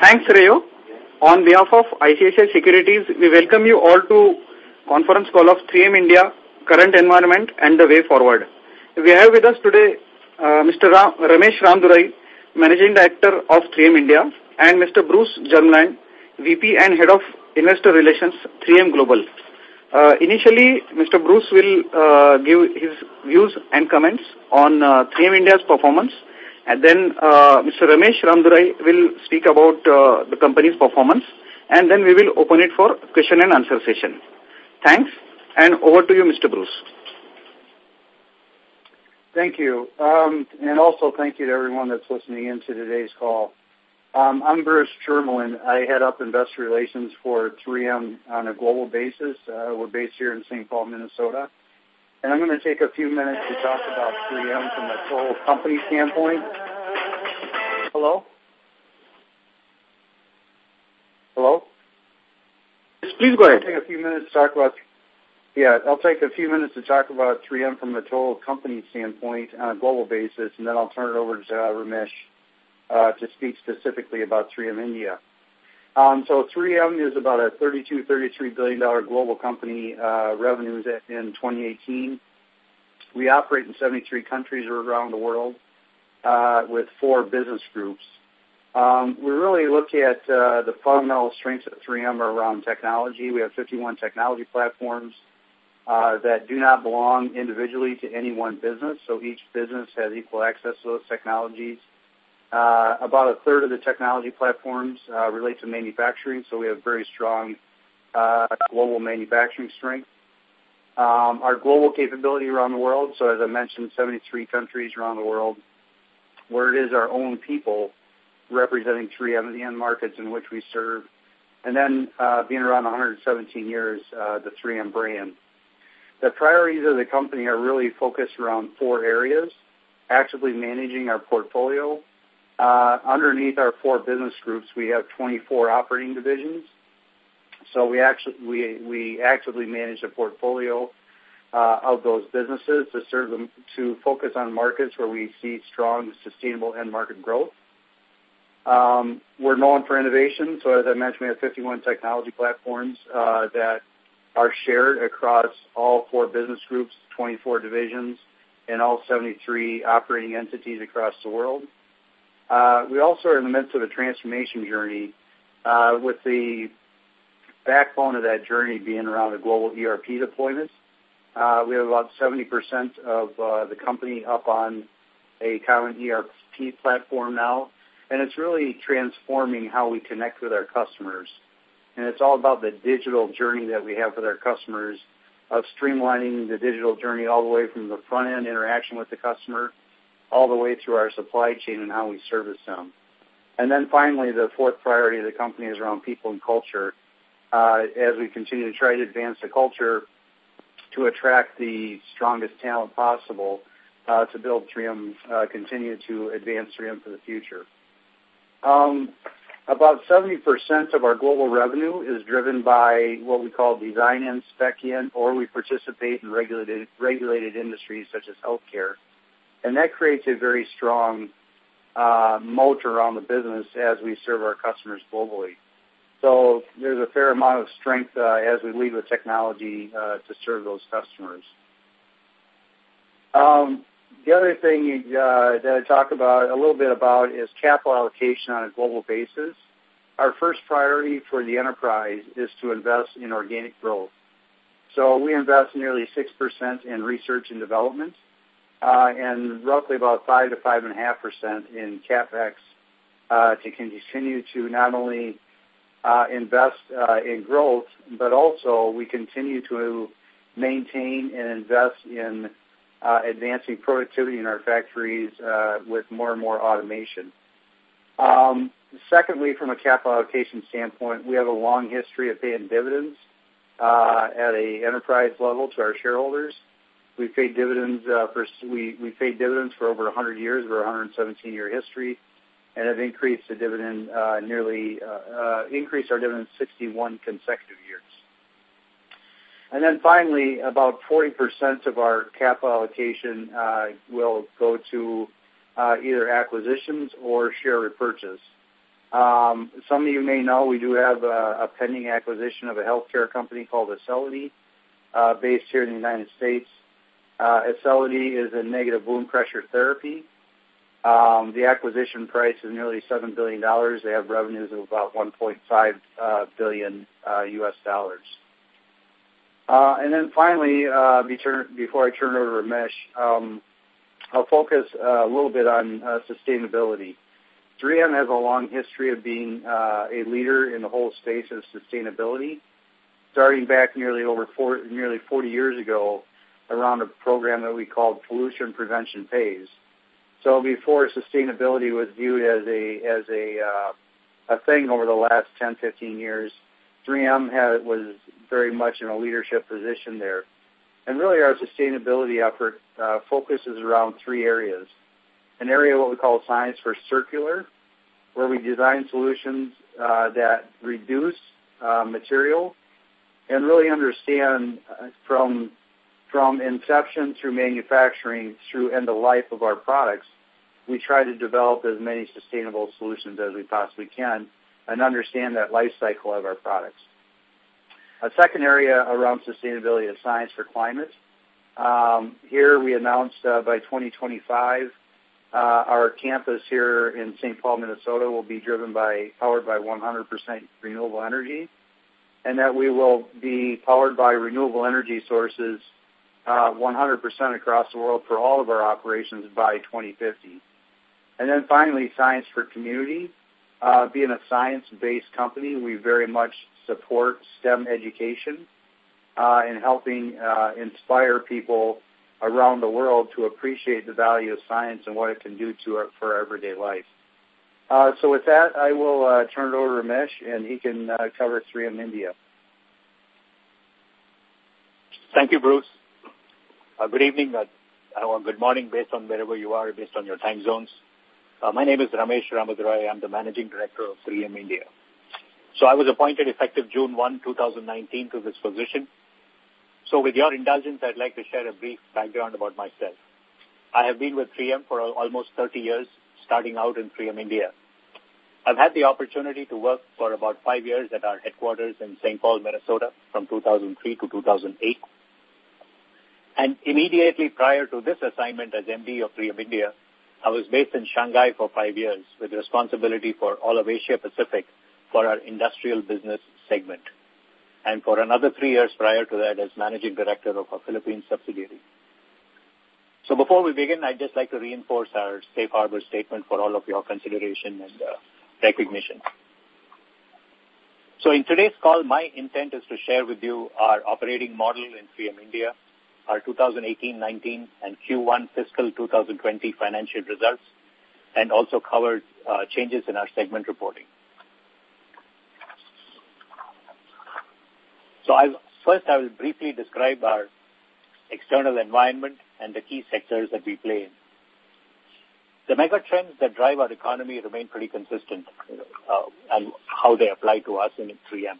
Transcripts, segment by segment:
Thanks, Rayo. On behalf of ICICI Securities, we welcome you all to conference call of 3M India, current environment and the way forward. We have with us today uh, Mr. Ram, Ramesh Ramadurai, Managing Director of 3M India, and Mr. Bruce Jermeland, VP and Head of Investor Relations, 3M Global. Uh, initially, Mr. Bruce will uh, give his views and comments on uh, 3M India's performance, and then uh, Mr. Ramesh Ramadurai will speak about uh, the company's performance, and then we will open it for question and answer session. Thanks, and over to you, Mr. Bruce. Thank you. Um, and also thank you to everyone that's listening in to today's call. Um, I'm Bruce Jermeland. I head up investor relations for 3M on a global basis. Uh, we're based here in St. Paul, Minnesota. And I'm going to take a few minutes to talk about 3M from a total company standpoint. Hello? Hello? Yes, please go ahead. I'll take a few minutes to talk about yeah, I'll take a few minutes to talk about 3M from a total company standpoint on a global basis, and then I'll turn it over to uh, Ramesh uh, to speak specifically about 3M India. Um, so 3M is about a $32, 33 billion dollar global company. Uh, revenues in 2018. We operate in 73 countries around the world uh, with four business groups. Um, we really look at uh, the fundamental strengths of 3M are around technology. We have 51 technology platforms uh, that do not belong individually to any one business, so each business has equal access to those technologies. Uh, about a third of the technology platforms uh, relate to manufacturing, so we have very strong uh, global manufacturing strength. Um, our global capability around the world, so as I mentioned, 73 countries around the world, where it is our own people representing 3M in the end markets in which we serve, and then uh, being around 117 years, uh, the 3M brand. The priorities of the company are really focused around four areas, actively managing our portfolio, uh, underneath our four business groups, we have 24 operating divisions. So we actually we we actively manage a portfolio uh, of those businesses to serve them to focus on markets where we see strong, sustainable end market growth. Um, we're known for innovation, so as I mentioned, we have 51 technology platforms uh, that are shared across all four business groups, 24 divisions, and all 73 operating entities across the world. Uh, we also are in the midst of a transformation journey uh, with the backbone of that journey being around a global ERP deployment. Uh, we have about 70% of uh, the company up on a common ERP platform now, and it's really transforming how we connect with our customers. And it's all about the digital journey that we have with our customers of streamlining the digital journey all the way from the front end interaction with the customer all the way through our supply chain and how we service them. And then finally, the fourth priority of the company is around people and culture. Uh, as we continue to try to advance the culture to attract the strongest talent possible uh, to build 3M, uh, continue to advance 3M for the future. Um, about 70% of our global revenue is driven by what we call design in, spec in, or we participate in regulated, regulated industries such as healthcare and that creates a very strong uh, moat around the business as we serve our customers globally. So there's a fair amount of strength uh, as we lead with technology uh, to serve those customers. Um, the other thing uh, that I talk about a little bit about is capital allocation on a global basis. Our first priority for the enterprise is to invest in organic growth. So we invest nearly 6% in research and development uh, and roughly about 5 to 5.5% in CapEx uh, to continue to not only uh, invest uh, in growth, but also we continue to maintain and invest in uh, advancing productivity in our factories uh, with more and more automation. Um, secondly, from a capital allocation standpoint, we have a long history of paying dividends uh, at a enterprise level to our shareholders. We've paid dividends uh, for we we paid dividends for over 100 years, over 117 year history, and have increased the dividend uh, nearly uh, uh, increased our dividend 61 consecutive years. And then finally, about 40% of our capital allocation uh, will go to uh, either acquisitions or share repurchase. Um, some of you may know we do have a, a pending acquisition of a healthcare company called Acelity, uh, based here in the United States. Uh, is a negative wound pressure therapy. Um, the acquisition price is nearly $7 billion. They have revenues of about 1.5 uh, billion uh, U.S. dollars. Uh, and then finally, uh, before I turn over to Ramesh, um, I'll focus uh, a little bit on uh, sustainability. 3M has a long history of being uh, a leader in the whole space of sustainability, starting back nearly over four, nearly 40 years ago around a program that we called Pollution Prevention Pays. So before sustainability was viewed as a as a uh, a thing over the last 10, 15 years, 3M had, was very much in a leadership position there. And really, our sustainability effort uh, focuses around three areas an area what we call science for circular, where we design solutions uh, that reduce uh, material and really understand uh, from from inception through manufacturing through end of life of our products, we try to develop as many sustainable solutions as we possibly can and understand that life cycle of our products. A second area around sustainability is science for climate. Um, here we announced uh, by 2025 uh, our campus here in St. Paul, Minnesota will be driven by, powered by 100% renewable energy, and that we will be powered by renewable energy sources uh, 100% across the world for all of our operations by 2050. And then finally, science for community. Uh, being a science-based company, we very much support STEM education uh, and helping uh, inspire people around the world to appreciate the value of science and what it can do to our, for everyday life. Uh, so with that, I will uh, turn it over to Ramesh, and he can uh, cover 3M India. Thank you, Bruce. Uh, good evening uh, or good morning based on wherever you are, based on your time zones. Uh, my name is Ramesh Ramadurai. I'm the Managing Director of 3M India. So I was appointed effective June 1, 2019 to this position. So with your indulgence, I'd like to share a brief background about myself. I have been with 3M for almost 30 years, starting out in 3M India. I've had the opportunity to work for about five years at our headquarters in St. Paul, Minnesota from 2003 to 2008. And immediately prior to this assignment as MD of 3M India, I was based in Shanghai for five years with responsibility for all of Asia Pacific for our industrial business segment and for another three years prior to that as managing director of our Philippines subsidiary. So before we begin, I'd just like to reinforce our safe harbor statement for all of your consideration and uh, recognition. So in today's call, my intent is to share with you our operating model in 3M India, our 2018-19 and Q1 fiscal 2020 financial results, and also covered uh, changes in our segment reporting. So I'll, first I will briefly describe our external environment and the key sectors that we play in. The mega trends that drive our economy remain pretty consistent uh, and how they apply to us in 3M.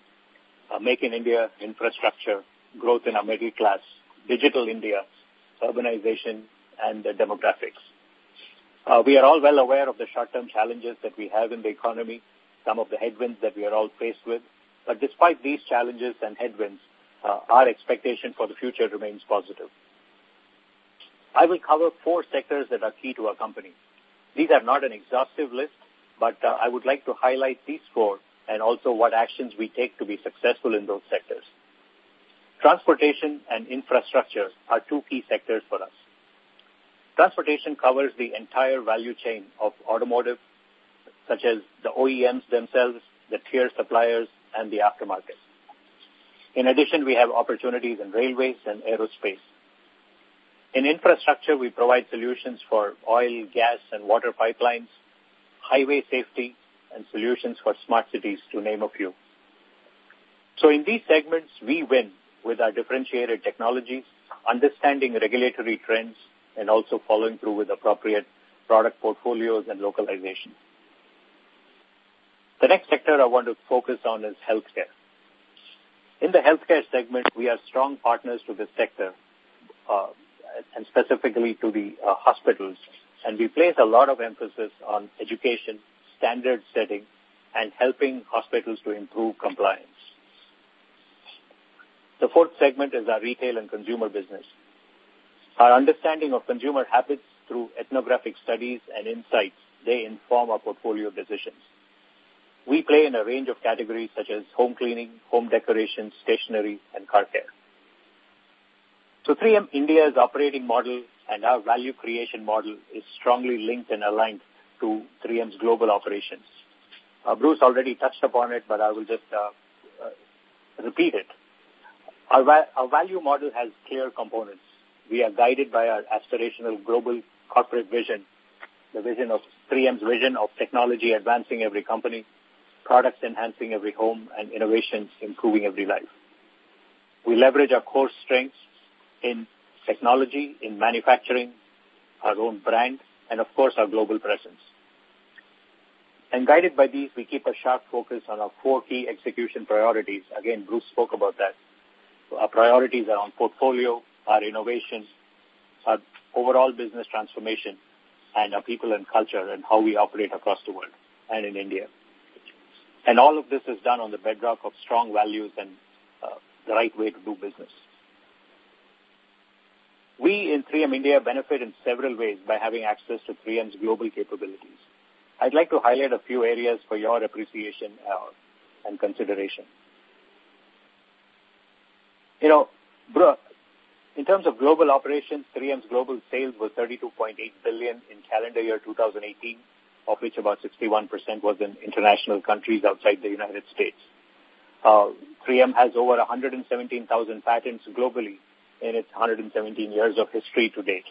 Uh, Make in India, infrastructure, growth in our middle class, digital India, urbanization, and the demographics. Uh, we are all well aware of the short-term challenges that we have in the economy, some of the headwinds that we are all faced with, but despite these challenges and headwinds, uh, our expectation for the future remains positive. I will cover four sectors that are key to our company. These are not an exhaustive list, but uh, I would like to highlight these four and also what actions we take to be successful in those sectors. Transportation and infrastructure are two key sectors for us. Transportation covers the entire value chain of automotive, such as the OEMs themselves, the tier suppliers, and the aftermarket. In addition, we have opportunities in railways and aerospace. In infrastructure, we provide solutions for oil, gas, and water pipelines, highway safety, and solutions for smart cities, to name a few. So in these segments, we win with our differentiated technologies, understanding regulatory trends, and also following through with appropriate product portfolios and localization. The next sector I want to focus on is healthcare. In the healthcare segment, we are strong partners to this sector, uh, and specifically to the uh, hospitals, and we place a lot of emphasis on education, standard setting, and helping hospitals to improve compliance. The fourth segment is our retail and consumer business. Our understanding of consumer habits through ethnographic studies and insights, they inform our portfolio decisions. We play in a range of categories such as home cleaning, home decoration, stationery, and car care. So 3M India's operating model and our value creation model is strongly linked and aligned to 3M's global operations. Uh, Bruce already touched upon it, but I will just uh, uh, repeat it. Our, va our value model has clear components. We are guided by our aspirational global corporate vision, the vision of 3M's vision of technology advancing every company, products enhancing every home, and innovations improving every life. We leverage our core strengths in technology, in manufacturing, our own brand, and of course our global presence. And guided by these, we keep a sharp focus on our four key execution priorities. Again, Bruce spoke about that. Our priorities are on portfolio, our innovation, our overall business transformation, and our people and culture and how we operate across the world and in India. And all of this is done on the bedrock of strong values and uh, the right way to do business. We in 3M India benefit in several ways by having access to 3M's global capabilities. I'd like to highlight a few areas for your appreciation uh, and consideration. You know, in terms of global operations, 3M's global sales was 32.8 billion in calendar year 2018, of which about 61% was in international countries outside the United States. Uh, 3M has over 117,000 patents globally in its 117 years of history to date.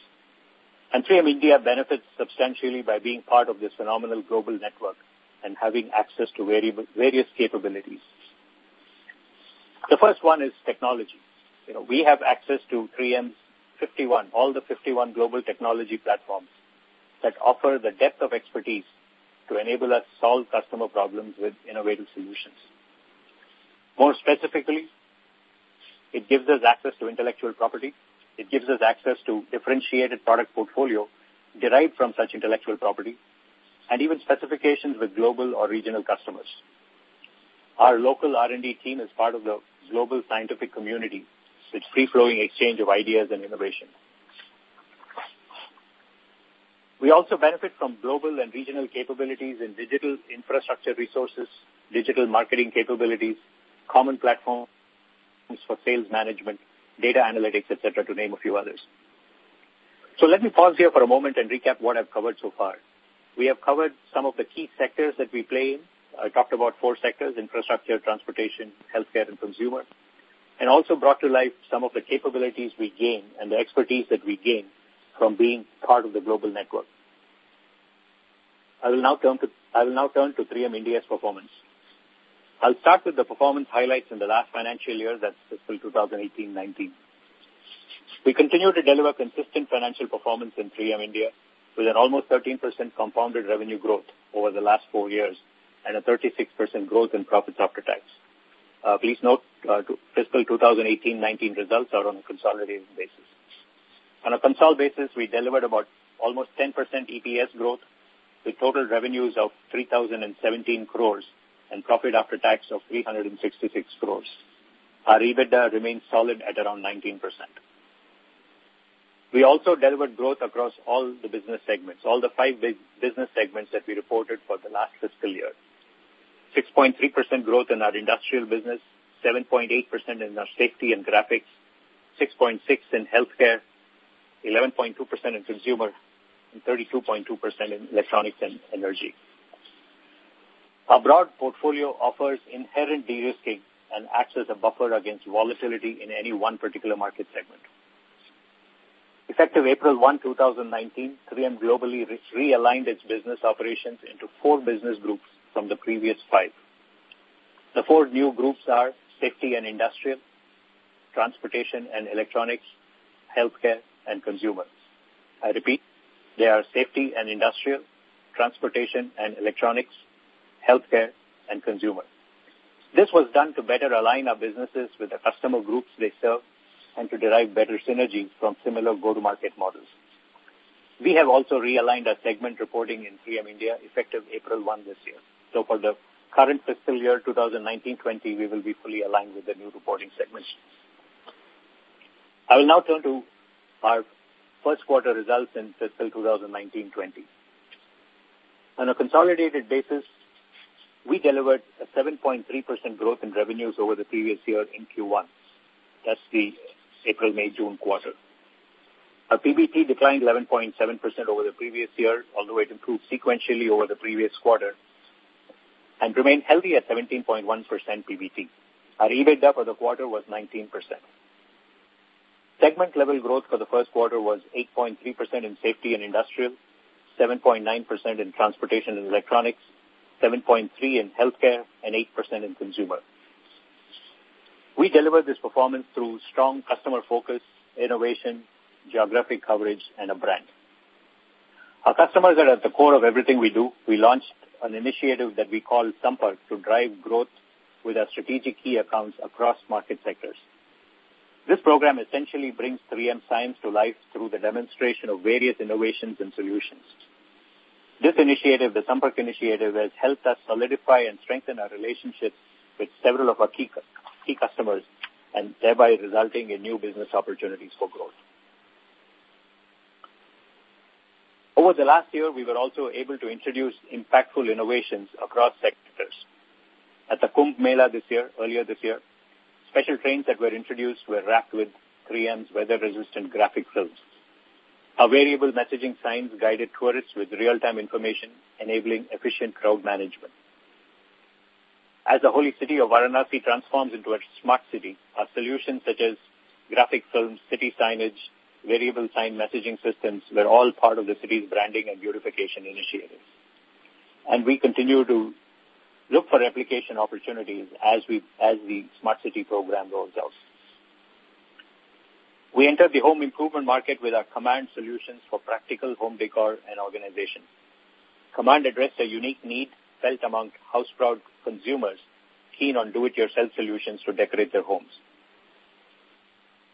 And 3M India benefits substantially by being part of this phenomenal global network and having access to various capabilities. The first one is technology. You know, we have access to 3M's 51, all the 51 global technology platforms that offer the depth of expertise to enable us solve customer problems with innovative solutions. More specifically, it gives us access to intellectual property. It gives us access to differentiated product portfolio derived from such intellectual property and even specifications with global or regional customers. Our local R&D team is part of the global scientific community with free-flowing exchange of ideas and innovation. We also benefit from global and regional capabilities in digital infrastructure resources, digital marketing capabilities, common platforms, for sales management, data analytics, etc., to name a few others. So let me pause here for a moment and recap what I've covered so far. We have covered some of the key sectors that we play in. I talked about four sectors, infrastructure, transportation, healthcare, and consumer, and also brought to life some of the capabilities we gain and the expertise that we gain from being part of the global network. I will now turn to, I will now turn to 3M India's performance. I'll start with the performance highlights in the last financial year, that's fiscal 2018-19. We continue to deliver consistent financial performance in 3M India with an almost 13% compounded revenue growth over the last four years and a 36% growth in profits after tax. Uh, please note, uh, fiscal 2018-19 results are on a consolidated basis. On a consolidated basis, we delivered about almost 10% EPS growth with total revenues of 3,017 crores and profit after tax of 366 crores. Our EBITDA remains solid at around 19%. We also delivered growth across all the business segments, all the five business segments that we reported for the last fiscal year. 6.3% growth in our industrial business, 7.8% in our safety and graphics, 6.6% in healthcare, 11.2% in consumer, and 32.2% in electronics and energy. Our broad portfolio offers inherent de-risking and acts as a buffer against volatility in any one particular market segment. Effective April 1, 2019, 3M globally realigned its business operations into four business groups from the previous five. The four new groups are safety and industrial, transportation and electronics, healthcare, and consumer. I repeat, they are safety and industrial, transportation and electronics, healthcare, and consumer. This was done to better align our businesses with the customer groups they serve and to derive better synergy from similar go-to-market models. We have also realigned our segment reporting in 3M India effective April 1 this year. So for the current fiscal year 2019-20, we will be fully aligned with the new reporting segments. I will now turn to our first quarter results in fiscal 2019-20. On a consolidated basis, we delivered a 7.3% growth in revenues over the previous year in Q1. That's the April, May, June quarter. Our PBT declined 11.7% over the previous year, although it improved sequentially over the previous quarter and remained healthy at 17.1% PBT. Our EBITDA for the quarter was 19%. Segment level growth for the first quarter was 8.3% in safety and industrial, 7.9% in transportation and electronics, 7.3% in healthcare, and 8% in consumer. We delivered this performance through strong customer focus, innovation, geographic coverage, and a brand. Our customers are at the core of everything we do. We launched an initiative that we call Sampark to drive growth with our strategic key accounts across market sectors. This program essentially brings 3M science to life through the demonstration of various innovations and solutions. This initiative, the Sampark initiative, has helped us solidify and strengthen our relationships with several of our key, key customers and thereby resulting in new business opportunities for growth. Over the last year, we were also able to introduce impactful innovations across sectors. At the Kumbh Mela this year, earlier this year, Special trains that were introduced were wrapped with 3M's weather-resistant graphic films. Our variable messaging signs guided tourists with real-time information, enabling efficient crowd management. As the holy city of Varanasi transforms into a smart city, our solutions such as graphic films, city signage, variable sign messaging systems were all part of the city's branding and beautification initiatives. And we continue to look for application opportunities as we as the smart city program rolls out. We entered the home improvement market with our Command solutions for practical home decor and organization. Command addressed a unique need felt among house-proud consumers keen on do-it-yourself solutions to decorate their homes.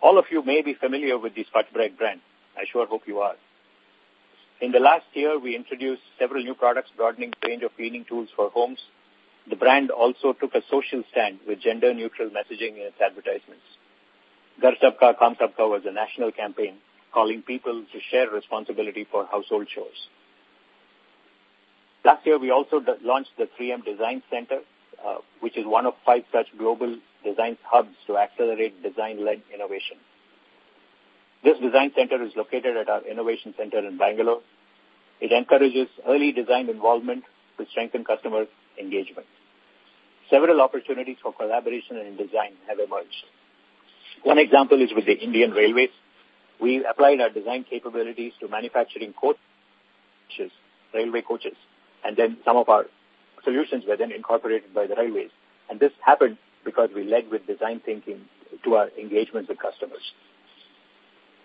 All of you may be familiar with the Scotch-Brite brand. I sure hope you are. In the last year, we introduced several new products broadening the range of cleaning tools for homes the brand also took a social stand with gender-neutral messaging in its advertisements. Ghar Sabka Kam Sabka was a national campaign calling people to share responsibility for household chores. Last year, we also launched the 3M Design Center, uh, which is one of five such global design hubs to accelerate design-led innovation. This design center is located at our innovation center in Bangalore. It encourages early design involvement to strengthen customer engagement. Several opportunities for collaboration and design have emerged. One example is with the Indian Railways. We applied our design capabilities to manufacturing coaches, railway coaches, and then some of our solutions were then incorporated by the railways. And this happened because we led with design thinking to our engagements with customers.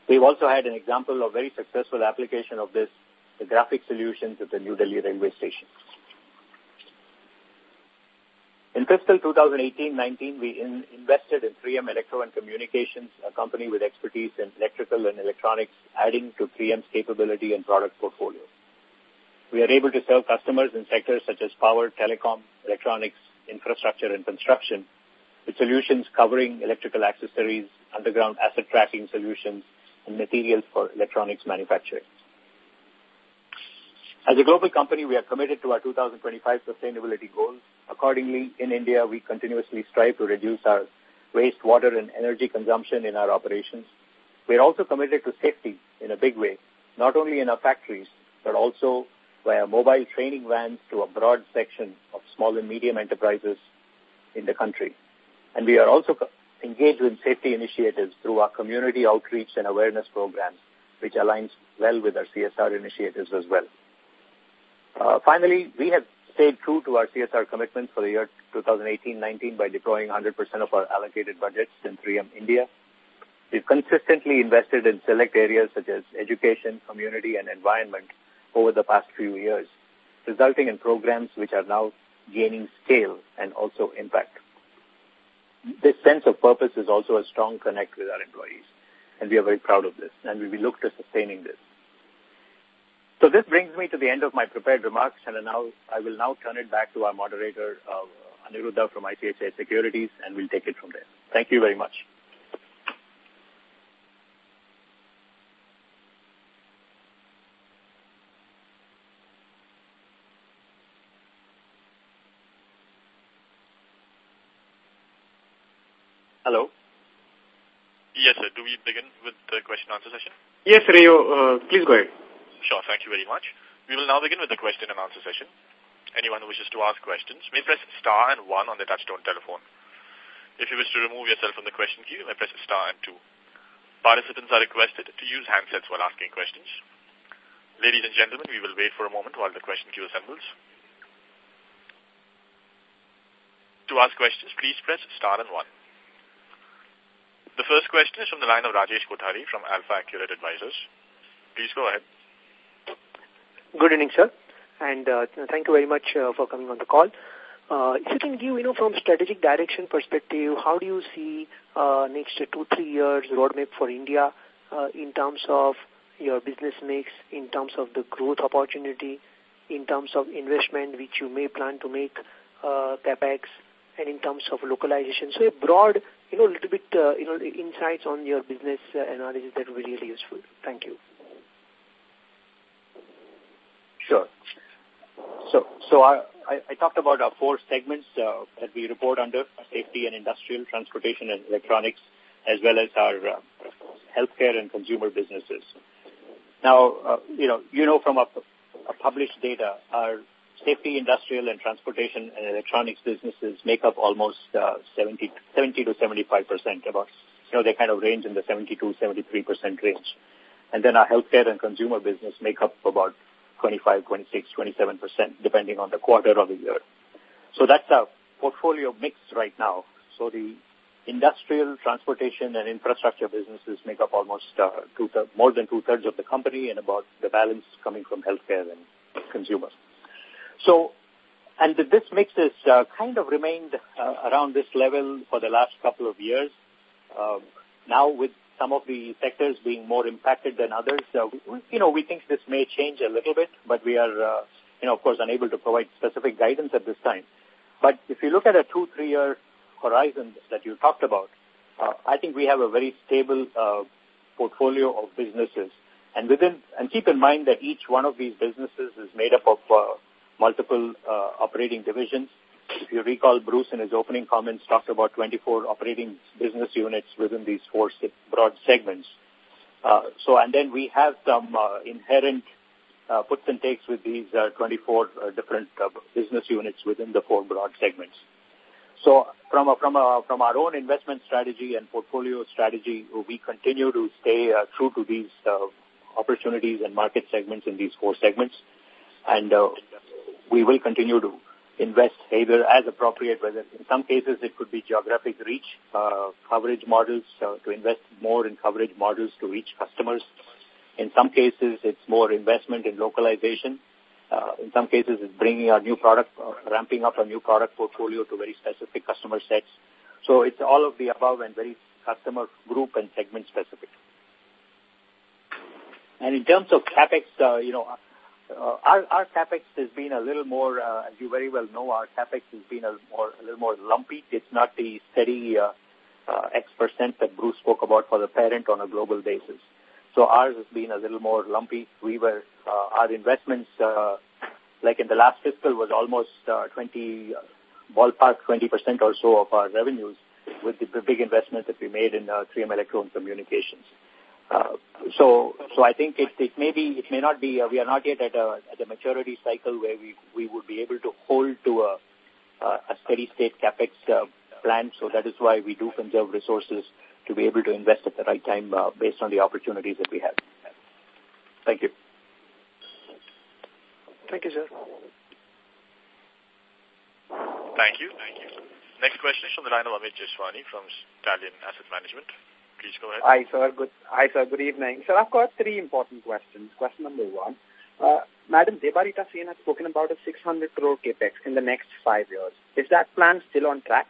We've also had an example of very successful application of this, the graphic solutions at the New Delhi railway station. In fiscal 2018-19, we in invested in 3M Electro and Communications, a company with expertise in electrical and electronics, adding to 3M's capability and product portfolio. We are able to serve customers in sectors such as power, telecom, electronics, infrastructure, and construction solutions covering electrical accessories, underground asset tracking solutions, and materials for electronics manufacturing. As a global company, we are committed to our 2025 sustainability goals. Accordingly, in India, we continuously strive to reduce our waste, water, and energy consumption in our operations. We are also committed to safety in a big way, not only in our factories, but also via mobile training vans to a broad section of small and medium enterprises in the country. And we are also engaged with safety initiatives through our community outreach and awareness programs, which aligns well with our CSR initiatives as well. Uh, finally, we have stayed true to our CSR commitments for the year 2018-19 by deploying 100% of our allocated budgets in 3M India. We've consistently invested in select areas such as education, community, and environment over the past few years, resulting in programs which are now gaining scale and also impact. This sense of purpose is also a strong connect with our employees, and we are very proud of this, and we will look to sustaining this. So this brings me to the end of my prepared remarks, and now I will now turn it back to our moderator, uh, Aniruddha from ICICI Securities, and we'll take it from there. Thank you very much. Hello? Yes, sir. Do we begin with the question and answer session? Yes, Rayo. Uh, please go ahead. Sure. Thank you very much. We will now begin with the question and answer session. Anyone who wishes to ask questions may press star and one on the touchtone telephone. If you wish to remove yourself from the question queue, you may press star and two. Participants are requested to use handsets while asking questions. Ladies and gentlemen, we will wait for a moment while the question queue assembles. To ask questions, please press star and one. The first question is from the line of Rajesh Kothari from AlfAccurate Advisors. Please go ahead. Good evening, sir. And uh, thank you very much uh, for coming on the call. Uh, if you can give, you know, from strategic direction perspective, how do you see uh, next two, three years roadmap for India uh, in terms of your business mix, in terms of the growth opportunity, in terms of investment which you may plan to make, uh, capex, and in terms of localization. So a broad, you know, a little bit, uh, you know, insights on your business uh, analysis that would be really useful. Thank you. Sure. So, so I, I, I talked about our four segments uh, that we report under, safety and industrial, transportation and electronics, as well as our uh, healthcare and consumer businesses. Now, uh, you know, you know from our, our published data, our safety, industrial, and transportation and electronics businesses make up almost uh, 70, 70 to 75 percent. About, you know, they kind of range in the 72, 73 percent range. And then our healthcare and consumer business make up about 25, 26, 27 percent, depending on the quarter or the year. So that's our portfolio mix right now. So the industrial, transportation, and infrastructure businesses make up almost uh, two more than two-thirds of the company and about the balance coming from healthcare and consumers. So, and this mix has uh, kind of remained uh, around this level for the last couple of years. Uh, now with some of the sectors being more impacted than others, uh, we, you know, we think this may change a little bit, but we are, uh, you know, of course, unable to provide specific guidance at this time. But if you look at a two, three-year horizon that you talked about, uh, I think we have a very stable uh, portfolio of businesses. And within, and keep in mind that each one of these businesses is made up of uh, multiple uh, operating divisions. If you recall, Bruce in his opening comments talked about 24 operating business units within these four broad segments. Uh, so, and then we have some uh, inherent uh, puts and takes with these uh, 24 uh, different uh, business units within the four broad segments. So, from a, from a, from our own investment strategy and portfolio strategy, we continue to stay uh, true to these uh, opportunities and market segments in these four segments, and uh, we will continue to invest either as appropriate, whether in some cases it could be geographic reach, uh, coverage models, uh, to invest more in coverage models to reach customers. In some cases, it's more investment in localization. Uh, in some cases, it's bringing our new product, uh, ramping up a new product portfolio to very specific customer sets. So it's all of the above and very customer group and segment specific. And in terms of capex, uh, you know, uh, our, our capex has been a little more, uh, as you very well know, our capex has been a, more, a little more lumpy. It's not the steady uh, uh, X percent that Bruce spoke about for the parent on a global basis. So ours has been a little more lumpy. We were, uh, our investments, uh, like in the last fiscal was almost uh, 20, ballpark 20% or so of our revenues with the big investment that we made in uh, 3M Electro and Communications. Uh, so, so I think it, it may be, it may not be, uh, we are not yet at a, at a maturity cycle where we, we would be able to hold to a, uh, a steady state capex uh, plan. So that is why we do conserve resources to be able to invest at the right time uh, based on the opportunities that we have. Thank you. Thank you, sir. Thank you. Thank you. Next question is from the line of Amit Jeswani from Stallion Asset Management. Please go ahead. Hi, sir. Good, hi, sir. Good evening. Sir, I've got three important questions. Question number one. Uh, Madam Debarati Sen has spoken about a 600 crore capex in the next five years. Is that plan still on track?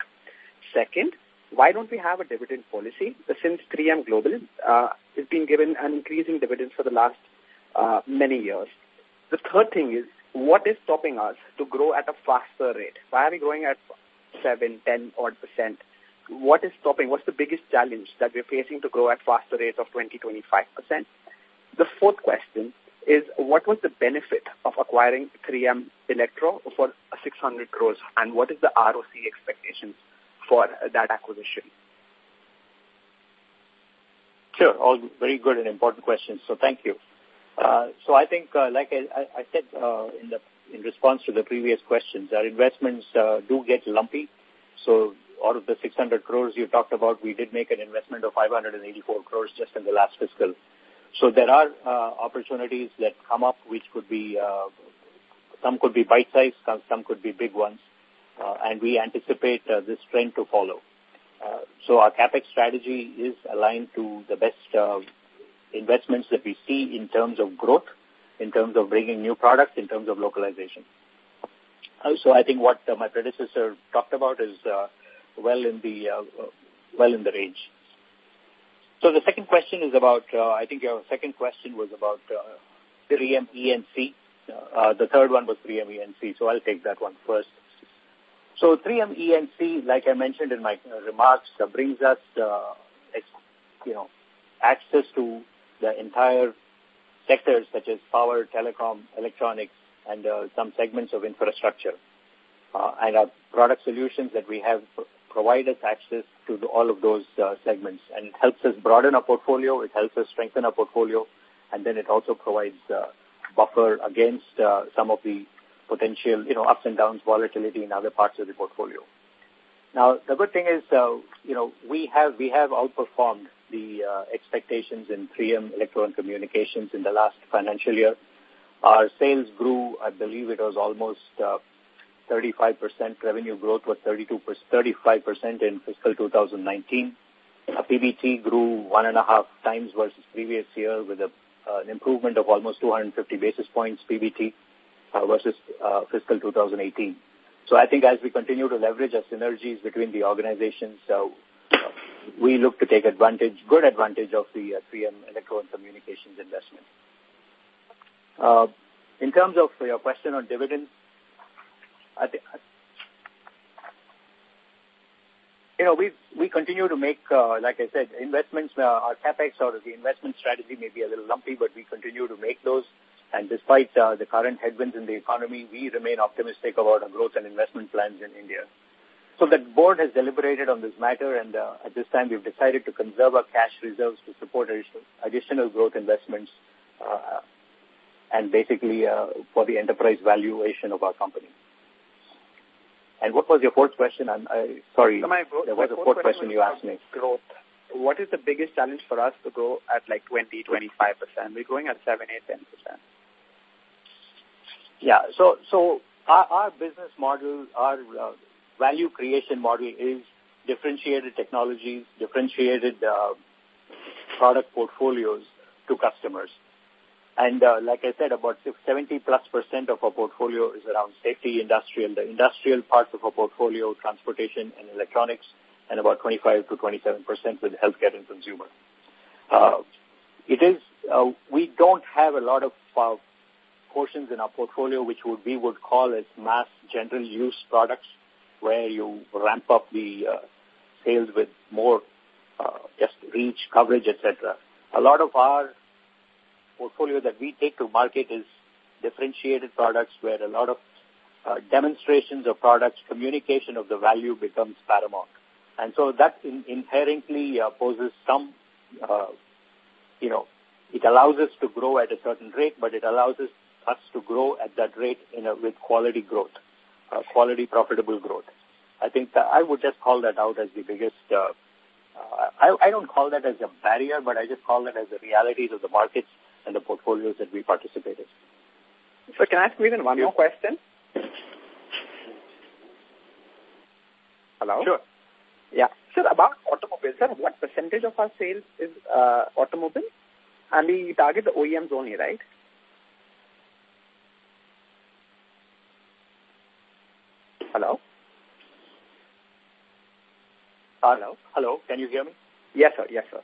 Second, why don't we have a dividend policy? Since 3M Global uh, has been given an increasing dividend for the last uh, many years. The third thing is, what is stopping us to grow at a faster rate? Why are we growing at 7, 10 odd percent? What is stopping? What's the biggest challenge that we're facing to grow at faster rates of 20, 25 percent? The fourth question is, what was the benefit of acquiring 3M Electro for 600 crores, and what is the ROC expectations for that acquisition? Sure. All very good and important questions. So thank you. Uh, so I think, uh, like I, I said uh, in the in response to the previous questions, our investments uh, do get lumpy. So out of the 600 crores you talked about, we did make an investment of 584 crores just in the last fiscal. So there are uh, opportunities that come up which could be, uh, some could be bite-sized, some, could be big ones, uh, and we anticipate uh, this trend to follow. Uh, so our capex strategy is aligned to the best uh, investments that we see in terms of growth, in terms of bringing new products, in terms of localization. Uh, so I think what uh, my predecessor talked about is uh, well in the uh, well in the range. So the second question is about, uh, I think your second question was about uh, 3M ENC. Uh, the third one was 3M ENC, so I'll take that one first. So 3M ENC, like I mentioned in my uh, remarks, uh, brings us, uh, you know, access to the entire sectors such as power, telecom, electronics, and uh, some segments of infrastructure. Uh, and our product solutions that we have provide us access to all of those uh, segments. And it helps us broaden our portfolio, it helps us strengthen our portfolio, and then it also provides uh, buffer against uh, some of the potential, you know, ups and downs, volatility in other parts of the portfolio. Now, the good thing is, uh, you know, we have, we have outperformed the uh, expectations in 3M Electro and Communications in the last financial year. Our sales grew, I believe it was almost uh, 35%. Revenue growth was 32 35% in fiscal 2019. Our PBT grew one and a half times versus previous year with a, uh, an improvement of almost 250 basis points PBT uh, versus uh, fiscal 2018. So I think as we continue to leverage our synergies between the organizations, uh, we look to take advantage, good advantage of the uh, 3M Electro and Communications investment. Uh, in terms of your question on dividends, I think, you know, we we continue to make, uh, like I said, investments. Uh, our capex or the investment strategy may be a little lumpy, but we continue to make those. And despite uh, the current headwinds in the economy, we remain optimistic about our growth and investment plans in India. So the board has deliberated on this matter, and uh, at this time we've decided to conserve our cash reserves to support additional, growth investments uh, and basically uh, for the enterprise valuation of our company. And what was your fourth question? I'm I, sorry, so my there was a fourth question you asked me. Growth. What is the biggest challenge for us to grow at like 20, 25%? We're growing at 7, 8, 10%. Yeah, so so our, our business model, our uh, value creation model is differentiated technologies, differentiated uh, product portfolios to customers. And uh, like I said, about 70 plus percent of our portfolio is around safety, industrial, the industrial parts of our portfolio, transportation and electronics, and about 25 to 27 percent with healthcare and consumer. Uh, it is, uh, we don't have a lot of uh, portions in our portfolio which would, we would call as mass general use products where you ramp up the uh, sales with more uh, just reach, coverage, etc. A lot of our portfolio that we take to market is differentiated products where a lot of uh, demonstrations of products, communication of the value becomes paramount. And so that in, inherently uh, poses some, uh, you know, it allows us to grow at a certain rate, but it allows us, us to grow at that rate in a, with quality growth uh, quality, profitable growth. I think I would just call that out as the biggest, uh, uh, I, I don't call that as a barrier, but I just call that as the realities of the markets and the portfolios that we participate in. So can I squeeze in one more question? Hello? Sure. Yeah. Sir, about automobiles, sir, what percentage of our sales is uh, automobile? And we target the OEMs only, right? Hello? Hello? Hello? Can you hear me? Yes, sir. Yes, sir.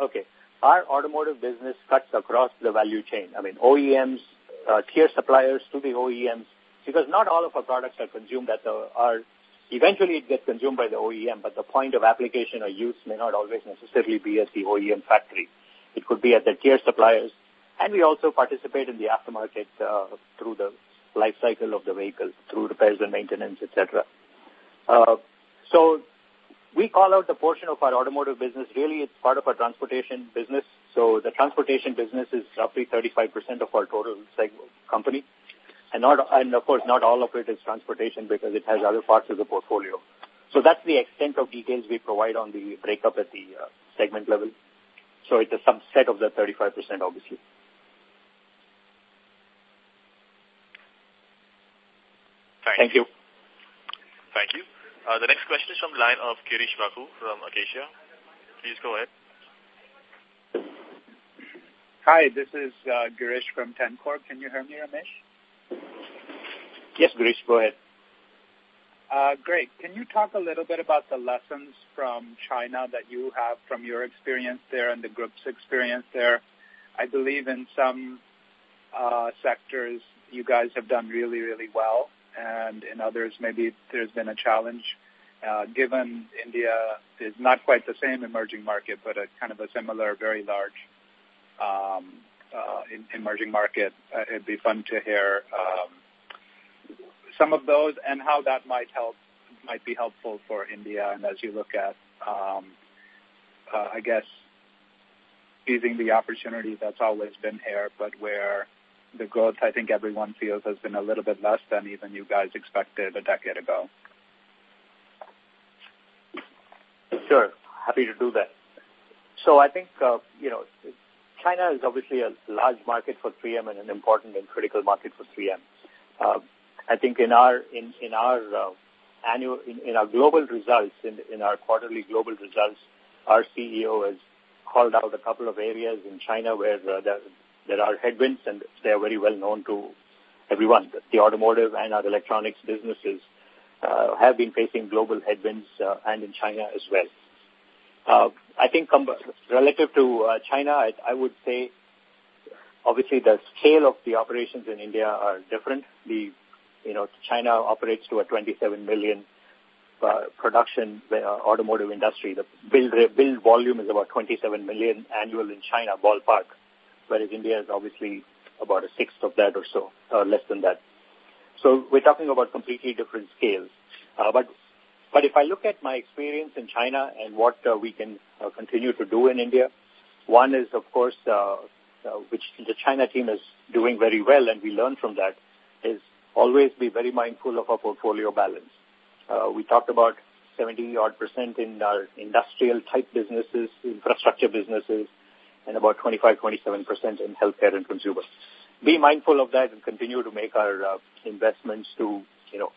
Okay. Our automotive business cuts across the value chain. I mean, OEMs, uh, tier suppliers to the OEMs, because not all of our products are consumed at the, are, eventually it gets consumed by the OEM, but the point of application or use may not always necessarily be at the OEM factory. It could be at the tier suppliers, and we also participate in the aftermarket uh, through the life cycle of the vehicle, through repairs and maintenance, etc. Uh, so we call out the portion of our automotive business. Really, it's part of our transportation business. So the transportation business is roughly 35% of our total seg company. And, not, and of course, not all of it is transportation because it has other parts of the portfolio. So that's the extent of details we provide on the breakup at the uh, segment level. So it's a subset of the 35%, obviously. Thank, Thank you. Thank you. Uh, the next question is from the line of Girish Baku from Acacia. Please go ahead. Hi, this is uh, Girish from Tencor. Can you hear me, Ramesh? Yes, Girish, go ahead. Uh, great. Can you talk a little bit about the lessons from China that you have from your experience there and the group's experience there? I believe in some uh, sectors you guys have done really, really well and in others maybe there's been a challenge. Uh, given India is not quite the same emerging market, but a kind of a similar, very large um, uh, in, emerging market, uh, it'd be fun to hear um, some of those and how that might help, might be helpful for India. And as you look at, um, uh, I guess, seizing the opportunity that's always been here, but where the growth I think everyone feels has been a little bit less than even you guys expected a decade ago. Sure. Happy to do that. So I think, uh, you know, China is obviously a large market for 3M and an important and critical market for 3M. Uh, I think in our, in, in our uh, annual, in, in our global results, in, in our quarterly global results, our CEO has called out a couple of areas in China where uh, there, there are headwinds, and they are very well known to everyone. The automotive and our electronics businesses uh, have been facing global headwinds, uh, and in China as well. Uh, I think relative to uh, China, I, I would say obviously the scale of the operations in India are different. The you know China operates to a 27 million uh, production uh, automotive industry. The build build volume is about 27 million annual in China ballpark whereas India is obviously about a sixth of that or so, or less than that. So we're talking about completely different scales. Uh, but but if I look at my experience in China and what uh, we can uh, continue to do in India, one is, of course, uh, uh, which the China team is doing very well, and we learn from that, is always be very mindful of our portfolio balance. Uh, we talked about 70 odd percent in our industrial type businesses, infrastructure businesses, and about 25, 27% in healthcare and consumer. Be mindful of that and continue to make our uh, investments to, you know,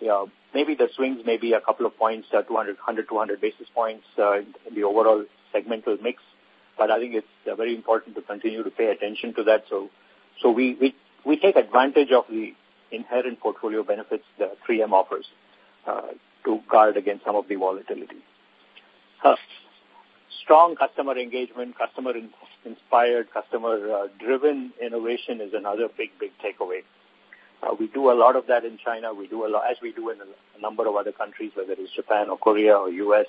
yeah, maybe the swings may be a couple of points, uh, 200, 100, 200 basis points uh, in the overall segmental mix. But I think it's uh, very important to continue to pay attention to that. So, so we, we, we take advantage of the inherent portfolio benefits that 3M offers uh, to guard against some of the volatility. Strong customer engagement, customer-inspired, customer-driven innovation is another big, big takeaway. Uh, we do a lot of that in China. We do a lot, as we do in a, number of other countries, whether it's Japan or Korea or U.S.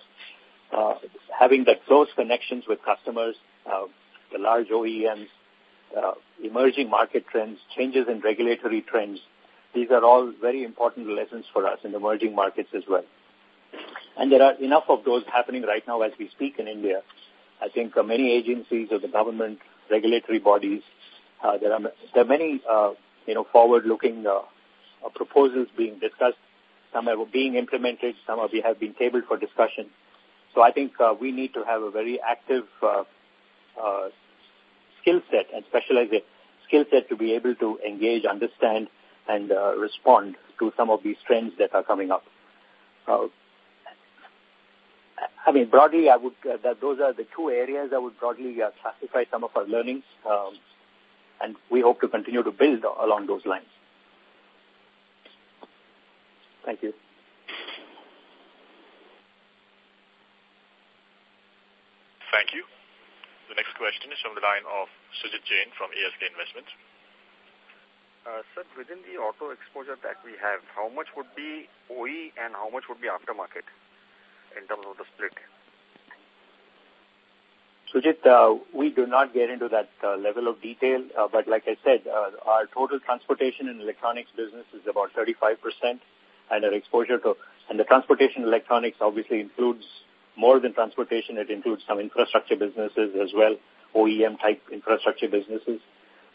Uh, having that close connections with customers, uh, the large OEMs, uh, emerging market trends, changes in regulatory trends, these are all very important lessons for us in emerging markets as well. And there are enough of those happening right now as we speak in India. I think uh, many agencies of the government, regulatory bodies, uh, there are there are many uh, you know forward-looking uh, uh, proposals being discussed. Some are being implemented. Some are, have been tabled for discussion. So I think uh, we need to have a very active uh, uh, skill set and specialized skill set to be able to engage, understand, and uh, respond to some of these trends that are coming up. Uh, I mean, broadly, I would uh, that those are the two areas I would broadly uh, classify some of our learnings, um, and we hope to continue to build along those lines. Thank you. Thank you. The next question is from the line of Sujit Jain from ASK Investments. Uh, sir, within the auto exposure that we have, how much would be OE and how much would be aftermarket in terms of the split? Sujit, uh, we do not get into that uh, level of detail, uh, but like I said, uh, our total transportation and electronics business is about 35%, and our exposure to, and the transportation electronics obviously includes more than transportation, it includes some infrastructure businesses as well, OEM type infrastructure businesses.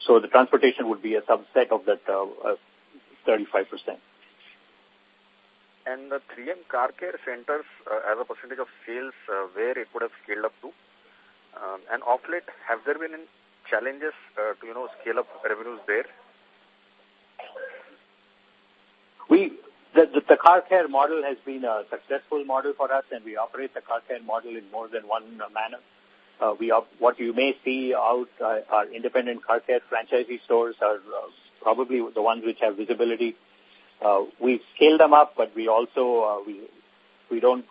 So the transportation would be a subset of that uh, uh, 35%. And the 3M car care centers uh, as a percentage of sales, uh, where it would have scaled up to? Um, and off late, have there been any challenges uh, to, you know, scale up revenues there? We, the, the, the car care model has been a successful model for us and we operate the car care model in more than one manner. Uh, we are, what you may see out uh, are independent car care franchisee stores are uh, probably the ones which have visibility. Uh, we scale them up, but we also uh, we we don't.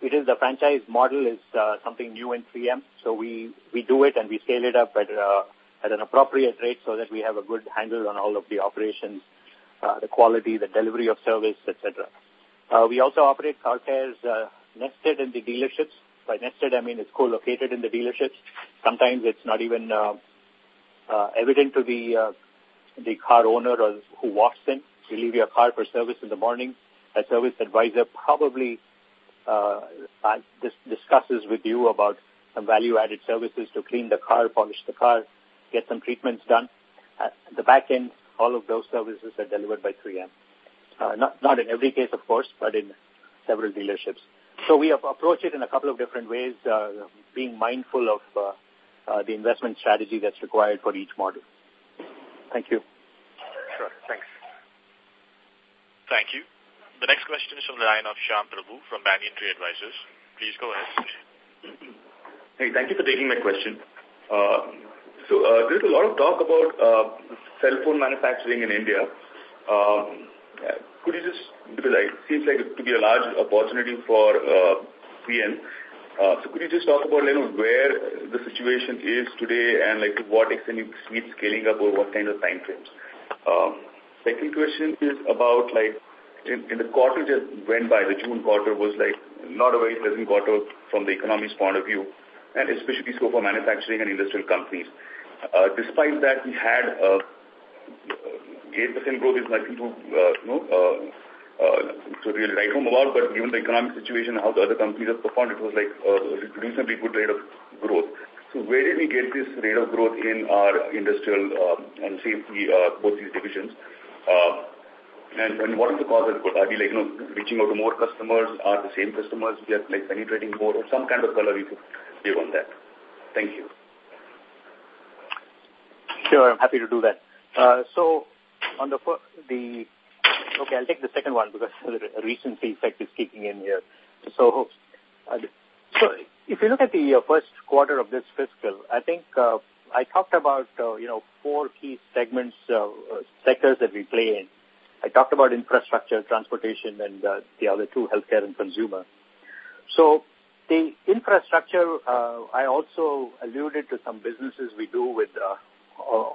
It is the franchise model is uh, something new in 3M, so we we do it and we scale it up at uh, at an appropriate rate so that we have a good handle on all of the operations, uh, the quality, the delivery of service, etc. Uh, we also operate car cares uh, nested in the dealerships by nested, I mean it's co-located in the dealerships. Sometimes it's not even uh, uh, evident to the uh, the car owner or who walks in. You leave your car for service in the morning. A service advisor probably uh, dis discusses with you about some value-added services to clean the car, polish the car, get some treatments done. At the back end, all of those services are delivered by 3M. Uh, not, not in every case, of course, but in several dealerships. So we have approach it in a couple of different ways, uh, being mindful of uh, uh, the investment strategy that's required for each model. Thank you. Sure. Thanks. Thank you. The next question is from the line of Shyam Prabhu from Banyan Tree Advisors. Please go ahead. Hey, thank you for taking my question. Uh, so uh, there's a lot of talk about uh, cell phone manufacturing in India. Um, could you just, because it seems like it could be a large opportunity for uh, 3M, uh, so could you just talk about, you know, where the situation is today and like to what extent you it scaling up or what kind of time frames? Um, second question is about like in, in the quarter just went by, the June quarter was like not a very pleasant quarter from the economy's point of view, and especially so for manufacturing and industrial companies. Uh, despite that, we had a 8% growth is nothing to, uh, you know, uh, uh, to really write home about, but given the economic situation and how the other companies have performed, it was like a reasonably good rate of growth. So where did we get this rate of growth in our industrial uh, and safety, uh, both these divisions? Uh, and, and what is the cause of it? Are we like, you know, reaching out to more customers? Are the same customers we are like penetrating more or some kind of color you could give on that? Thank you. Sure, I'm happy to do that. Uh, so on the, the, okay, I'll take the second one because the recency effect is kicking in here. So, uh, so if you look at the uh, first quarter of this fiscal, I think uh, I talked about, uh, you know, four key segments, uh, sectors that we play in. I talked about infrastructure, transportation, and uh, the other two, healthcare and consumer. So the infrastructure, uh, I also alluded to some businesses we do with uh,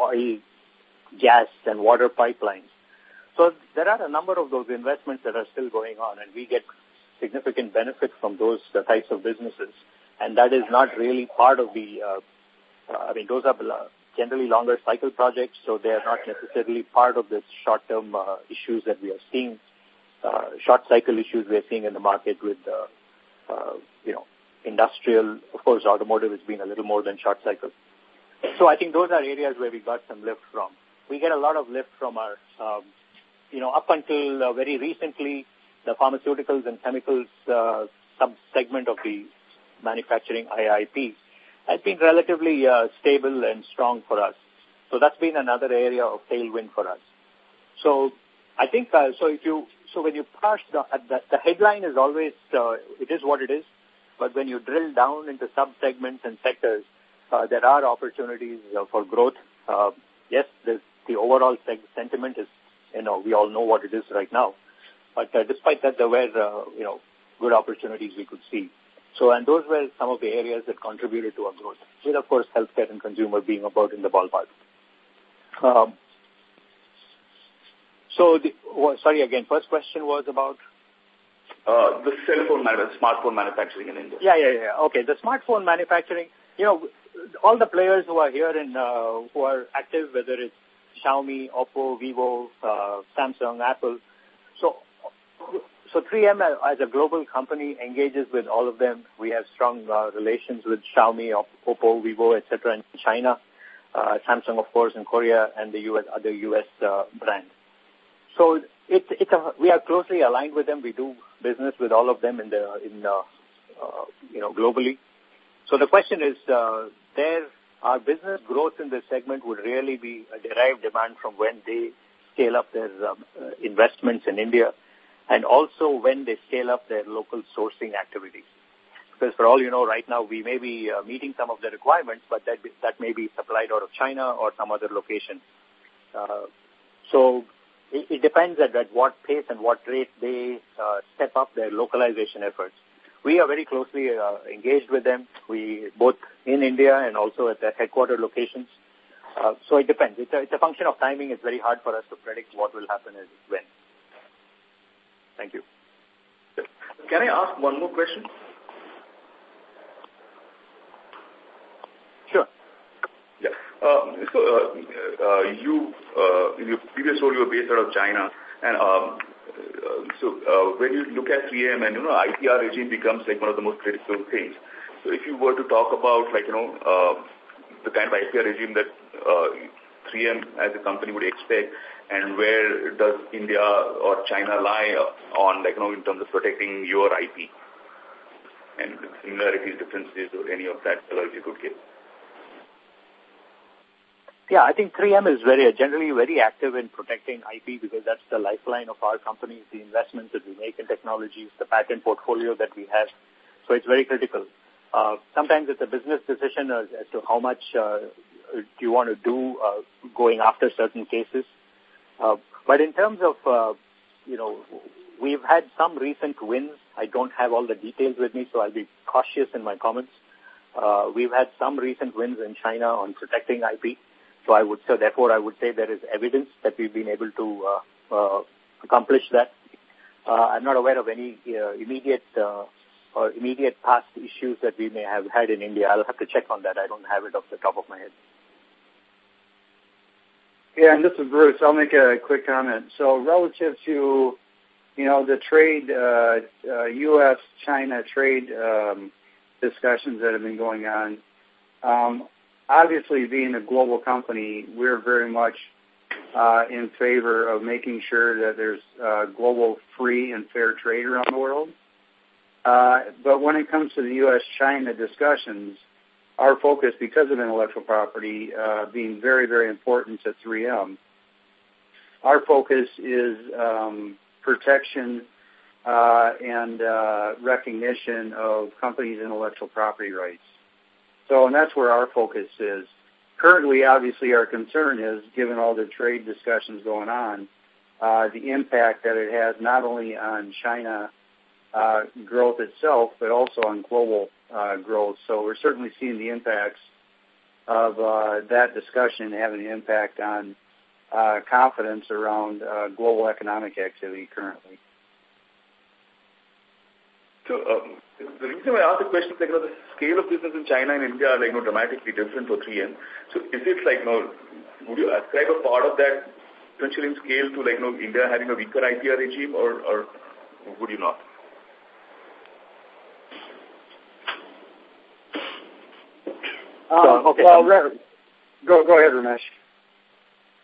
oil gas and water pipelines. So there are a number of those investments that are still going on, and we get significant benefit from those types of businesses. And that is not really part of the, uh, uh, I mean, those are generally longer cycle projects, so they are not necessarily part of this short-term uh, issues that we are seeing, uh, short cycle issues we are seeing in the market with, uh, uh, you know, industrial, of course, automotive has been a little more than short cycle. So I think those are areas where we got some lift from. We get a lot of lift from our, um, you know, up until uh, very recently, the pharmaceuticals and chemicals uh, sub-segment of the manufacturing IIP has been relatively uh, stable and strong for us. So that's been another area of tailwind for us. So I think, uh, so if you, so when you parse the, uh, the, the headline is always, uh, it is what it is, but when you drill down into sub-segments and sectors, uh, there are opportunities for growth. Yes, the overall sentiment is, you know, we all know what it is right now. But despite that, there were, uh, you know, good opportunities we could see. So, and those were some of the areas that contributed to our growth, with, of course, healthcare and consumer being about in the ballpark. Um, so, the, oh, sorry, again, first question was about? Uh, the cell phone, smartphone manufacturing in India. Yeah, yeah, yeah. Okay, the smartphone manufacturing, you know, all the players who are here and uh, who are active, whether it's Xiaomi, Oppo, Vivo, uh, Samsung, Apple. So, so 3M as a global company engages with all of them. We have strong uh, relations with Xiaomi, Oppo, Vivo, etc. in China, uh, Samsung, of course, in Korea, and the US, other U.S. Uh, brands. So it's it's a, we are closely aligned with them. We do business with all of them in the in uh, uh, you know globally. So the question is, uh, there our business growth in this segment would really be a derived demand from when they scale up their um, uh, investments in India, and also when they scale up their local sourcing activities. Because for all you know, right now we may be uh, meeting some of the requirements, but that that may be supplied out of China or some other location. Uh, so it, it depends at, at what pace and what rate they uh, step up their localization efforts. We are very closely uh, engaged with them, we both in India and also at their headquarter locations. Uh, so it depends. It's a, it's a function of timing. It's very hard for us to predict what will happen and when. Thank you. Can I ask one more question? Sure. Yeah. Uh, so uh, uh, you, uh, in your previous role, you were based out of China, and um, uh, so uh, when you look at 3M and you know IPR regime becomes like one of the most critical things. So if you were to talk about like you know uh, the kind of IPR regime that uh, 3M as a company would expect, and where does India or China lie on like you know in terms of protecting your IP, and similarities, differences, or any of that, if you could give. Yeah, I think 3M is very generally very active in protecting IP because that's the lifeline of our company, the investments that we make in technologies, the patent portfolio that we have. So it's very critical. Uh, sometimes it's a business decision as, as to how much uh, do you want to do uh, going after certain cases. Uh, but in terms of, uh, you know, we've had some recent wins. I don't have all the details with me, so I'll be cautious in my comments. Uh, we've had some recent wins in China on protecting IP. So I would so therefore I would say there is evidence that we've been able to uh, uh, accomplish that. Uh, I'm not aware of any uh, immediate uh, or immediate past issues that we may have had in India. I'll have to check on that. I don't have it off the top of my head. Yeah, and this is Bruce. I'll make a quick comment. So relative to, you know, the trade, uh, uh, U.S.-China trade um, discussions that have been going on, um, obviously, being a global company, we're very much uh, in favor of making sure that there's uh, global free and fair trade around the world. Uh, but when it comes to the U.S.-China discussions, our focus, because of intellectual property uh, being very, very important to 3M, our focus is um, protection uh, and uh, recognition of companies' intellectual property rights. So, and that's where our focus is. Currently, obviously, our concern is, given all the trade discussions going on, uh, the impact that it has not only on China uh, growth itself, but also on global growth. So we're certainly seeing the impacts of uh, that discussion having an impact on uh, confidence around uh, global economic activity currently. So um, the reason I asked the question is like, you know, the scale of business in China and India are like, you know, dramatically different for 3M. So is it like, you know, would you ascribe a part of that potential in scale to like, you know, India having a weaker IPR regime or, or would you not? Um, okay. Well, go, go ahead, Ramesh.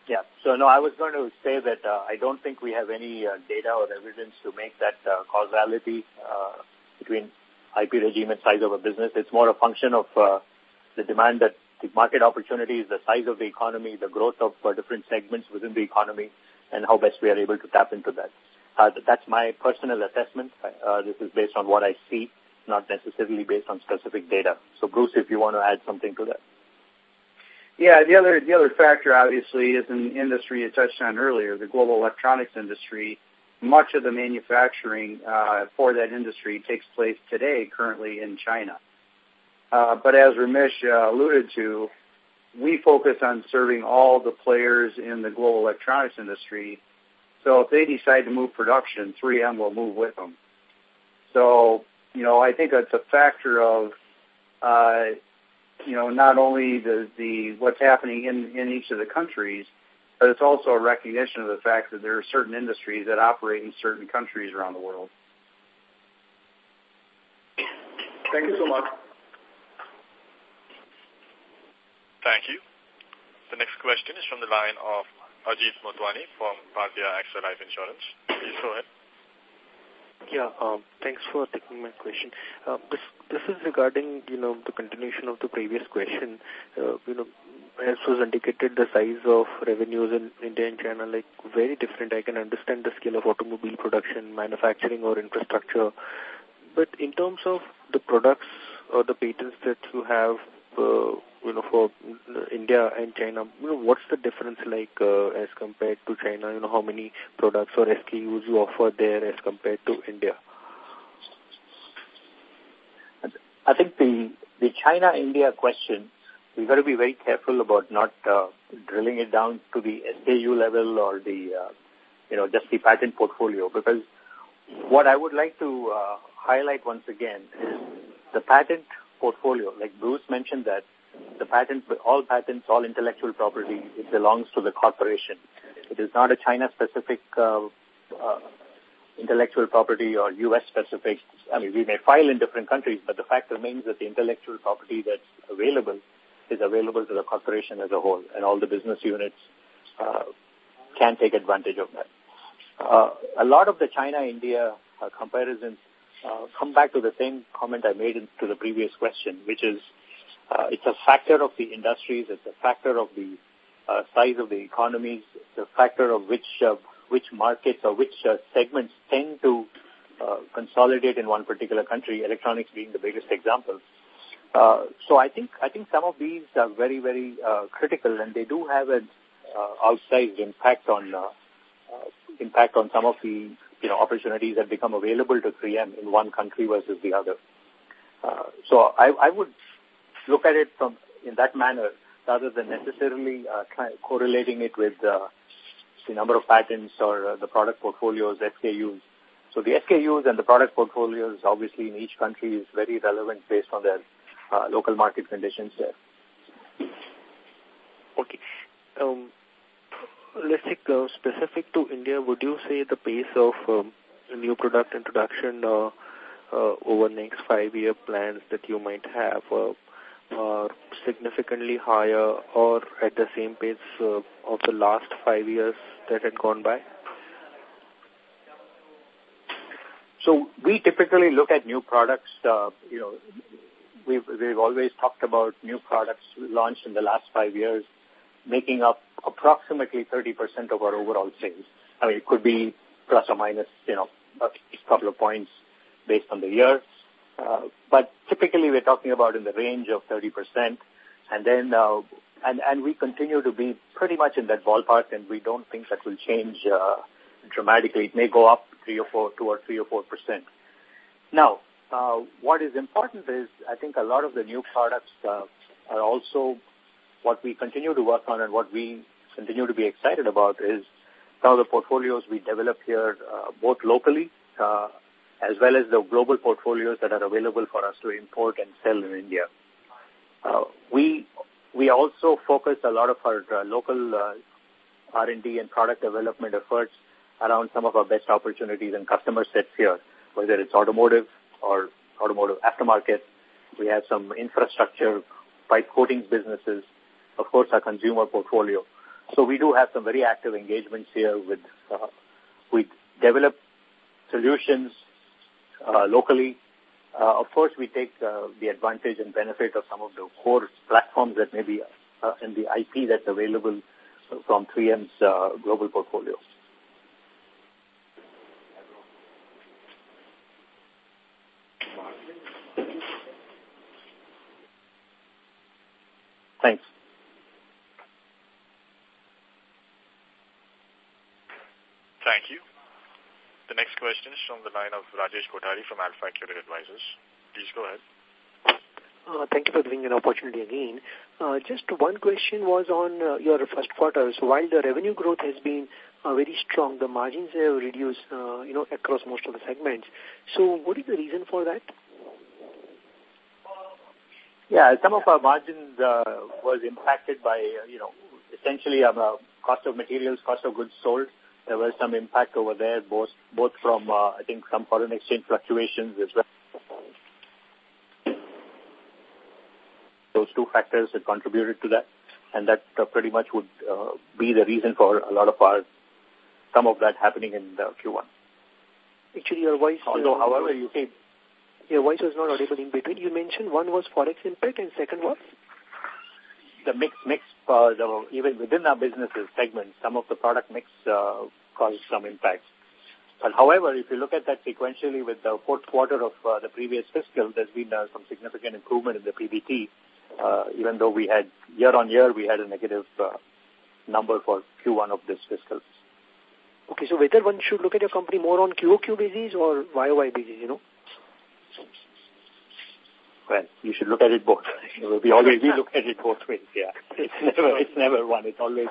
Yeah. So, no, I was going to say that uh, I don't think we have any uh, data or evidence to make that uh, causality uh, between IP regime and size of a business. It's more a function of uh, the demand that the market opportunities, the size of the economy, the growth of uh, different segments within the economy, and how best we are able to tap into that. Uh, that's my personal assessment. Uh, this is based on what I see, not necessarily based on specific data. So, Bruce, if you want to add something to that. Yeah, the other the other factor obviously is the industry you touched on earlier, the global electronics industry much of the manufacturing uh, for that industry takes place today currently in China. Uh, but as Ramesh uh, alluded to, we focus on serving all the players in the global electronics industry. So if they decide to move production, 3M will move with them. So, you know, I think it's a factor of, uh, you know, not only the, the what's happening in, in each of the countries, but it's also a recognition of the fact that there are certain industries that operate in certain countries around the world. Thank you so much. Thank you. The next question is from the line of Ajit Motwani from Bhartiya AXA Life Insurance. Please go ahead. Yeah, um, thanks for taking my question. Uh, this this is regarding you know the continuation of the previous question. Uh, you know, as was indicated, the size of revenues in India and China like very different. I can understand the scale of automobile production, manufacturing, or infrastructure, but in terms of the products or the patents that you have uh, you know, for India and China, you know, what's the difference like uh, as compared to China? You know, how many products or SKUs you offer there as compared to India? I think the the China-India question, we've got to be very careful about not uh, drilling it down to the SKU level or the, uh, you know, just the patent portfolio because what I would like to uh, highlight once again is the patent portfolio. Like Bruce mentioned that the patent, all patents, all intellectual property, it belongs to the corporation. It is not a China-specific uh, uh, intellectual property or U.S.-specific. I mean, we may file in different countries, but the fact remains that the intellectual property that's available is available to the corporation as a whole, and all the business units uh, can take advantage of that. Uh, a lot of the China-India uh, comparisons uh, come back to the same comment I made in, to the previous question, which is uh, it's a factor of the industries. It's a factor of the uh, size of the economies. It's a factor of which uh, which markets or which uh, segments tend to uh, consolidate in one particular country. Electronics being the biggest example. Uh, so I think I think some of these are very very uh, critical, and they do have an uh, outsized impact on uh, uh, impact on some of the you know opportunities that become available to 3M in one country versus the other. Uh, so I, I would look at it from in that manner rather than necessarily uh, correlating it with uh, the number of patents or uh, the product portfolios, SKUs. So the SKUs and the product portfolios obviously in each country is very relevant based on their uh, local market conditions there. Okay. Um, let's take uh, specific to India, would you say the pace of um, new product introduction uh, uh, over next five-year plans that you might have uh, are significantly higher or at the same pace uh, of the last five years that had gone by? So we typically look at new products, uh, you know, we've, we've always talked about new products launched in the last five years making up approximately 30% of our overall sales. I mean, it could be plus or minus, you know, a couple of points based on the year. Uh, but typically we're talking about in the range of 30%. And then, uh, and, and we continue to be pretty much in that ballpark and we don't think that will change, uh, dramatically. It may go up three or four, two or three or four percent. Now, uh, what is important is I think a lot of the new products uh, are also what we continue to work on and what we continue to be excited about is some of the portfolios we develop here, uh, both locally uh, as well as the global portfolios that are available for us to import and sell in India. Uh, we we also focus a lot of our uh, local uh, R&D and product development efforts around some of our best opportunities and customer sets here, whether it's automotive or automotive aftermarket. We have some infrastructure, pipe coatings businesses, of course, our consumer portfolio. So we do have some very active engagements here with, uh, we develop solutions uh, locally. Uh, of course, we take uh, the advantage and benefit of some of the core platforms that may be uh, in the IP that's available from 3M's uh, global portfolio. Thanks. Thank you. Next question is from the line of Rajesh Kothari from AlfAccurate Advisors. Please go ahead. Uh, thank you for giving an opportunity again. Uh, just one question was on uh, your first quarter. So while the revenue growth has been uh, very strong, the margins have reduced, uh, you know, across most of the segments. So what is the reason for that? Yeah, some of our margins uh, was impacted by, uh, you know, essentially our uh, cost of materials, cost of goods sold. There was some impact over there, both both from, uh, I think, some foreign exchange fluctuations as well. Those two factors that contributed to that, and that uh, pretty much would uh, be the reason for a lot of our, some of that happening in the Q1. Actually, your voice... Although, uh, however, you see... Your voice was not audible in between. You mentioned one was Forex impact and second was? The mix, mix uh, the, even within our businesses segment, some of the product mix uh, caused some impact. But however, if you look at that sequentially with the fourth quarter of uh, the previous fiscal, there's been uh, some significant improvement in the PBT uh, even though we had year on year, we had a negative uh, number for Q1 of this fiscal. Okay, so whether one should look at your company more on QOQ basis or YOY basis, you know? Well, you should look at it both. We always we look at it both ways. Yeah, it's never it's never one. It's always.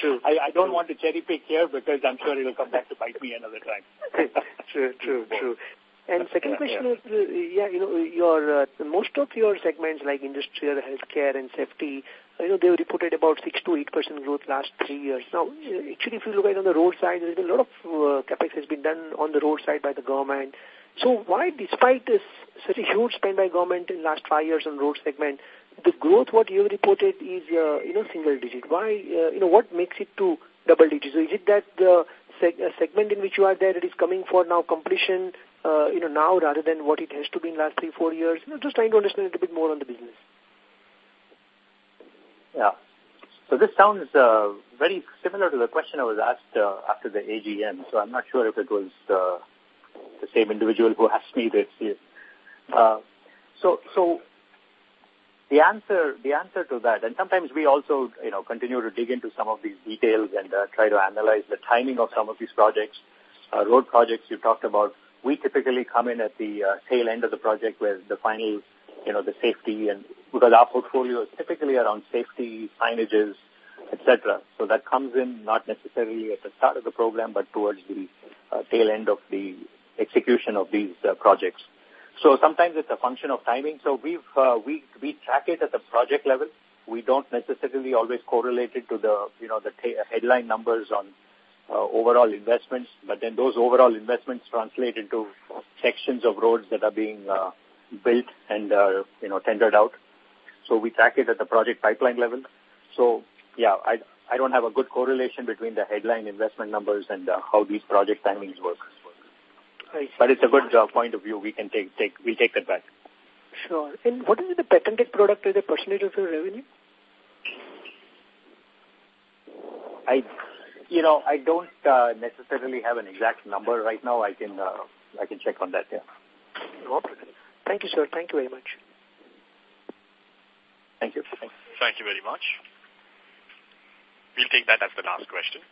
True. I, I don't want to cherry pick here because I'm sure it'll come back to bite me another time. true, true, true. And second question is, uh, yeah, you know, your uh, most of your segments like industrial, healthcare, and safety, you know, they've reported about six to eight percent growth last three years. Now, actually, if you look at it on the road side, there's been a lot of uh, capex has been done on the road side by the government. So why, despite this such a huge spend by government in last five years on road segment, the growth what you have reported is uh, you know single digit? Why uh, you know what makes it to double digits? So is it that the seg segment in which you are there it is coming for now completion uh, you know, now rather than what it has to be in last three, four years? You know, just trying to understand a little bit more on the business. Yeah. So this sounds uh, very similar to the question I was asked uh, after the AGM. So I'm not sure if it was uh, the same individual who asked me this. Uh, so, so the answer, the answer to that, and sometimes we also, you know, continue to dig into some of these details and uh, try to analyze the timing of some of these projects. Uh, road projects you talked about, we typically come in at the uh, tail end of the project where the final, you know, the safety and because our portfolio is typically around safety, signages, etc. So that comes in not necessarily at the start of the program, but towards the uh, tail end of the execution of these uh, projects. So sometimes it's a function of timing. So we've, uh, we, we track it at the project level. We don't necessarily always correlate it to the, you know, the headline numbers on uh, overall investments, but then those overall investments translate into sections of roads that are being uh, built and, uh, you know, tendered out. So we track it at the project pipeline level. So, yeah, I, I don't have a good correlation between the headline investment numbers and uh, how these project timings work. But it's a good uh, point of view. We can take, take, we'll take that back. Sure. And what is the patented product as a percentage of your revenue? I you know, I don't uh, necessarily have an exact number right now. I can uh, I can check on that. Yeah. No problem. Thank you, sir. Thank you very much. Thank you. Thank you very much. We'll take that as the last question.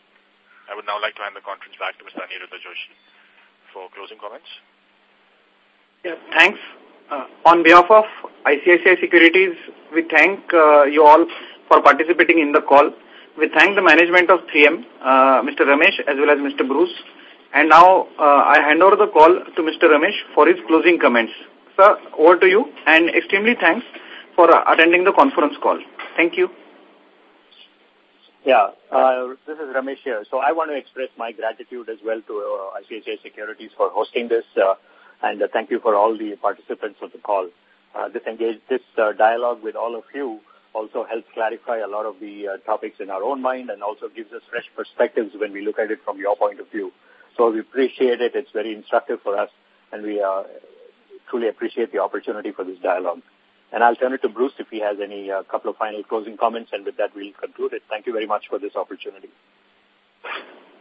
I would now like to hand the conference back to Mr. Aniruddha Joshi for closing comments. Yeah, thanks. Uh, on behalf of ICICI Securities, we thank uh, you all for participating in the call. We thank the management of 3M, uh, Mr. Ramesh as well as Mr. Bruce. And now uh, I hand over the call to Mr. Ramesh for his closing comments. Sir, over to you and extremely thanks for attending the conference call. Thank you. Yeah, uh, this is Ramesh here. So I want to express my gratitude as well to uh, ICICI Securities for hosting this, uh, and uh, thank you for all the participants of the call. Uh, this engage, this uh, dialogue with all of you also helps clarify a lot of the uh, topics in our own mind and also gives us fresh perspectives when we look at it from your point of view. So we appreciate it. It's very instructive for us, and we uh, truly appreciate the opportunity for this dialogue. And I'll turn it to Bruce if he has any uh, couple of final closing comments, and with that we'll conclude it. Thank you very much for this opportunity.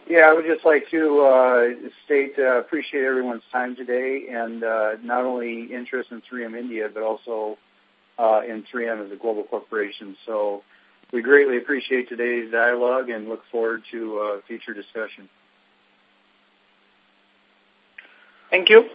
Yeah, I would just like to uh, state uh, appreciate everyone's time today, and uh, not only interest in 3M India, but also uh, in 3M as a global corporation. So we greatly appreciate today's dialogue and look forward to uh, future discussion. Thank you.